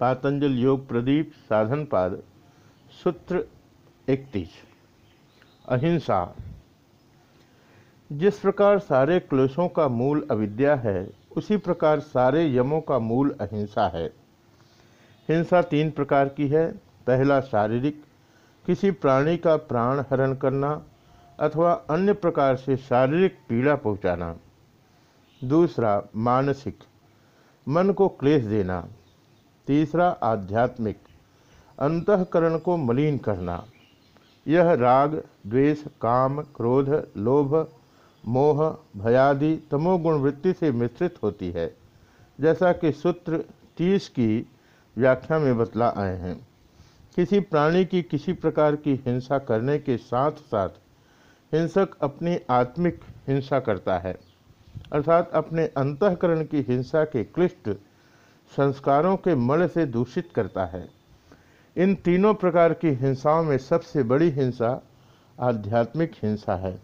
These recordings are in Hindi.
पातंजल योग प्रदीप साधन पाद, सूत्र इकतीस, अहिंसा। जिस प्रकार सारे क्लेशों का मूल अविद्या है, उसी प्रकार सारे यमों का मूल अहिंसा है। हिंसा तीन प्रकार की है। पहला शारीरिक, किसी प्राणी का प्राण हरण करना अथवा अन्य प्रकार से शारीरिक पीड़ा पहुंचाना। दूसरा, मानसिक, मन को क्लेश देना। तीसरा आध्यात्मिक, अंतकरण को मलिन करना। यह राग, द्वेष, काम, क्रोध, लोभ, मोह, भयादि तमोगुण वृत्ति से मिश्रित होती है। जैसा कि सूत्र तीस की व्याख्या में बतला आए हैं, किसी प्राणी की किसी प्रकार की हिंसा करने के साथ साथ हिंसक अपनी आत्मिक हिंसा करता है, अर्थात अपने अंतकरण की हिंसा के क्लिष्ट संस्कारों के मल से दूषित करता है। इन तीनों प्रकार की हिंसाओं में सबसे बड़ी हिंसा आध्यात्मिक हिंसा है,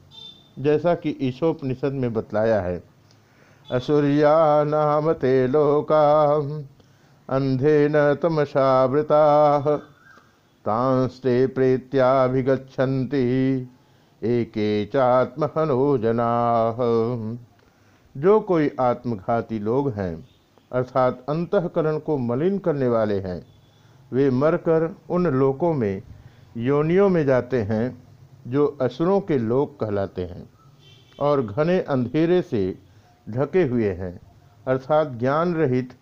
जैसा कि ईशोपनिषद में बतलाया है। असुरिया नाम ते लोका अंधे न तमसावृता, तांस्ते प्रेत्याभिगछन्ति एके चात्महनो जना। जो कोई आत्मघाती लोग हैं अर्थात अंतकरण को मलिन करने वाले हैं। वे मरकर उन लोकों में, योनियों में जाते हैं, जो असुरों के लोक कहलाते हैं, और घने अंधेरे से ढके हुए हैं, अर्थात ज्ञान रहित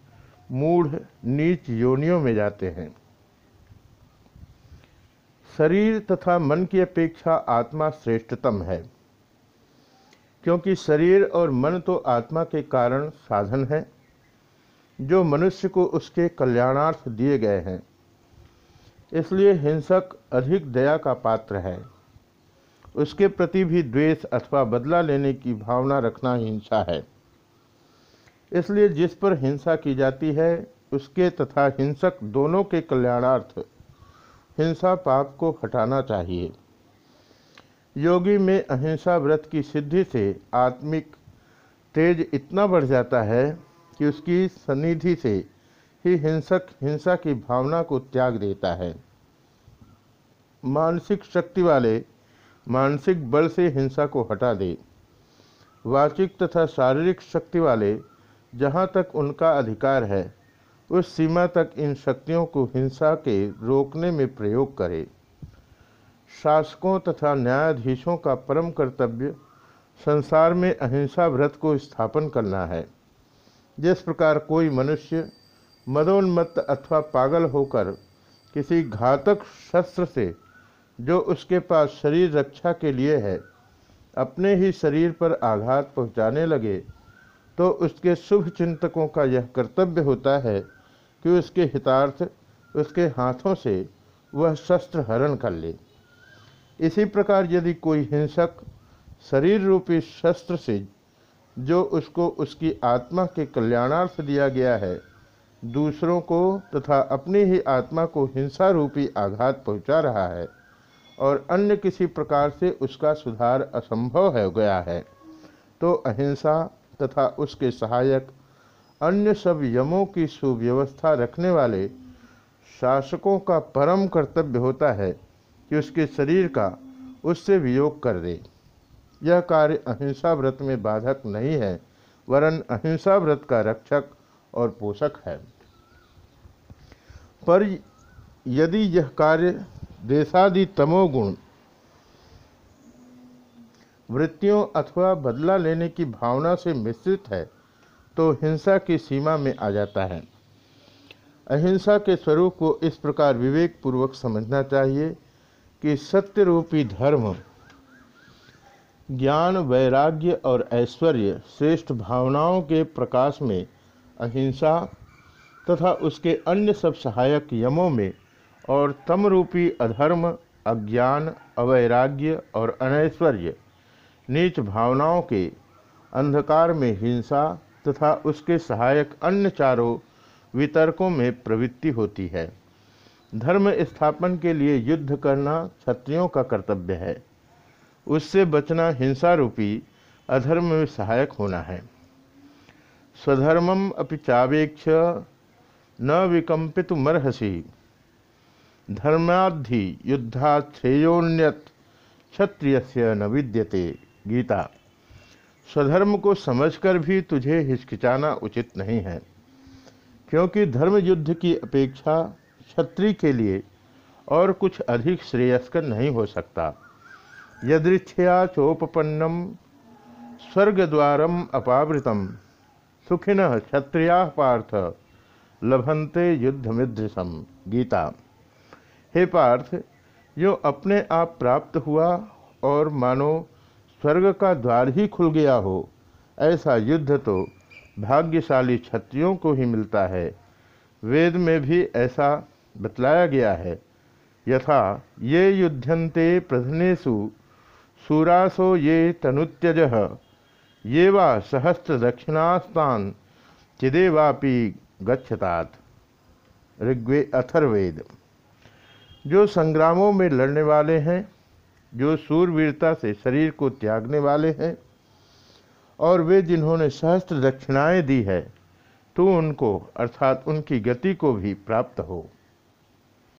मूढ़ नीच योनियों में जाते हैं। शरीर तथा मन की अपेक्षा आत्मा श्रेष्ठतम है, क्योंकि शरीर और मन तो आत्मा के कारण साधन है। जो मनुष्य को उसके कल्याणार्थ दिए गए हैं। इसलिए हिंसक अधिक दया का पात्र है। उसके प्रति भी द्वेष अथवा बदला लेने की भावना रखना हिंसा है। इसलिए जिस पर हिंसा की जाती है, उसके तथा हिंसक दोनों के कल्याणार्थ हिंसा पाप को हटाना चाहिए। योगी में अहिंसा व्रत की सिद्धि से आत्मिक तेज इतना बढ़ जाता है कि उसकी सन्निधि से ही हिंसक, हिंसा की भावना को त्याग देता है। मानसिक शक्ति वाले मानसिक बल से हिंसा को हटा दे। वाचिक तथा शारीरिक शक्ति वाले जहाँ तक उनका अधिकार है, उस सीमा तक इन शक्तियों को हिंसा के रोकने में प्रयोग करे। शासकों तथा न्यायाधीशों का परम कर्तव्य संसार में अहिंसा व्रत को स्थापन करना है। जिस प्रकार कोई मनुष्य मदोन्मत्त अथवा पागल होकर किसी घातक शस्त्र से, जो उसके पास शरीर रक्षा के लिए है, अपने ही शरीर पर आघात पहुँचाने लगे तो उसके शुभ चिंतकों का यह कर्तव्य होता है कि उसके हितार्थ, उसके हाथों से वह शस्त्र हरण कर ले। इसी प्रकार यदि कोई हिंसक, शरीर रूपी शस्त्र से जो उसको उसकी आत्मा के कल्याणार्थ दिया गया है, दूसरों को तथा अपनी ही आत्मा को हिंसा रूपी आघात पहुँचा रहा है और अन्य किसी प्रकार से उसका सुधार असंभव हो गया है तो अहिंसा तथा उसके सहायक अन्य सब यमों की सुव्यवस्था रखने वाले शासकों का परम कर्तव्य होता है कि उसके शरीर का उससे वियोग कर दे। यह कार्य अहिंसा व्रत में बाधक नहीं है, वरन अहिंसा व्रत का रक्षक और पोषक है। पर यदि यह कार्य देशादि तमोगुण वृत्तियों अथवा बदला लेने की भावना से मिश्रित है तो हिंसा की सीमा में आ जाता है। अहिंसा के स्वरूप को इस प्रकार विवेक पूर्वक समझना चाहिए कि सत्य रूपी धर्म ज्ञान, वैराग्य और ऐश्वर्य श्रेष्ठ भावनाओं के प्रकाश में, अहिंसा तथा उसके अन्य सब सहायक यमों में और तमरूपी अधर्म, अज्ञान, अवैराग्य और अनैश्वर्य नीच भावनाओं के अंधकार में हिंसा तथा उसके सहायक अन्य चारों वितर्कों में प्रवृत्ति होती है। धर्म स्थापन के लिए युद्ध करना क्षत्रियों का कर्तव्य है। उससे बचना हिंसा रूपी अधर्म में सहायक होना है। स्वधर्मम अपि चावेक्ष न विकम्पित मरहसी धर्माधि युद्धा श्रेयोन्यत क्षत्रिय न विद्यते। गीता। स्वधर्म को समझकर भी तुझे हिचकिचाना उचित नहीं है, क्योंकि धर्म युद्ध की अपेक्षा क्षत्रिय के लिए और कुछ अधिक श्रेयस्कर नहीं हो सकता। यदृच्छया चोपन्नम स्वर्गद्वारम अपावृतम। सुखिन क्षत्रिया पार्थ लभंते युद्धमिदृशम। गीता। हे पार्थ जो अपने आप प्राप्त हुआ और मानो स्वर्ग का द्वार ही खुल गया हो, ऐसा युद्ध तो भाग्यशाली क्षत्रियों को ही मिलता है। वेद में भी ऐसा बतलाया गया है। यथा, ये युद्धन्ते प्रधनेशु सूरासो ये तनुत्यज। ये वा सहस्त्र दक्षिणास्तान चिदेवापि गच्छतात। ऋग्वे अथर्वेद। जो संग्रामों में लड़ने वाले हैं, जो सूरवीरता से शरीर को त्यागने वाले हैं, और वे जिन्होंने सहस्त्र दक्षिणाएँ दी है तो उनको, अर्थात उनकी गति को भी प्राप्त हो।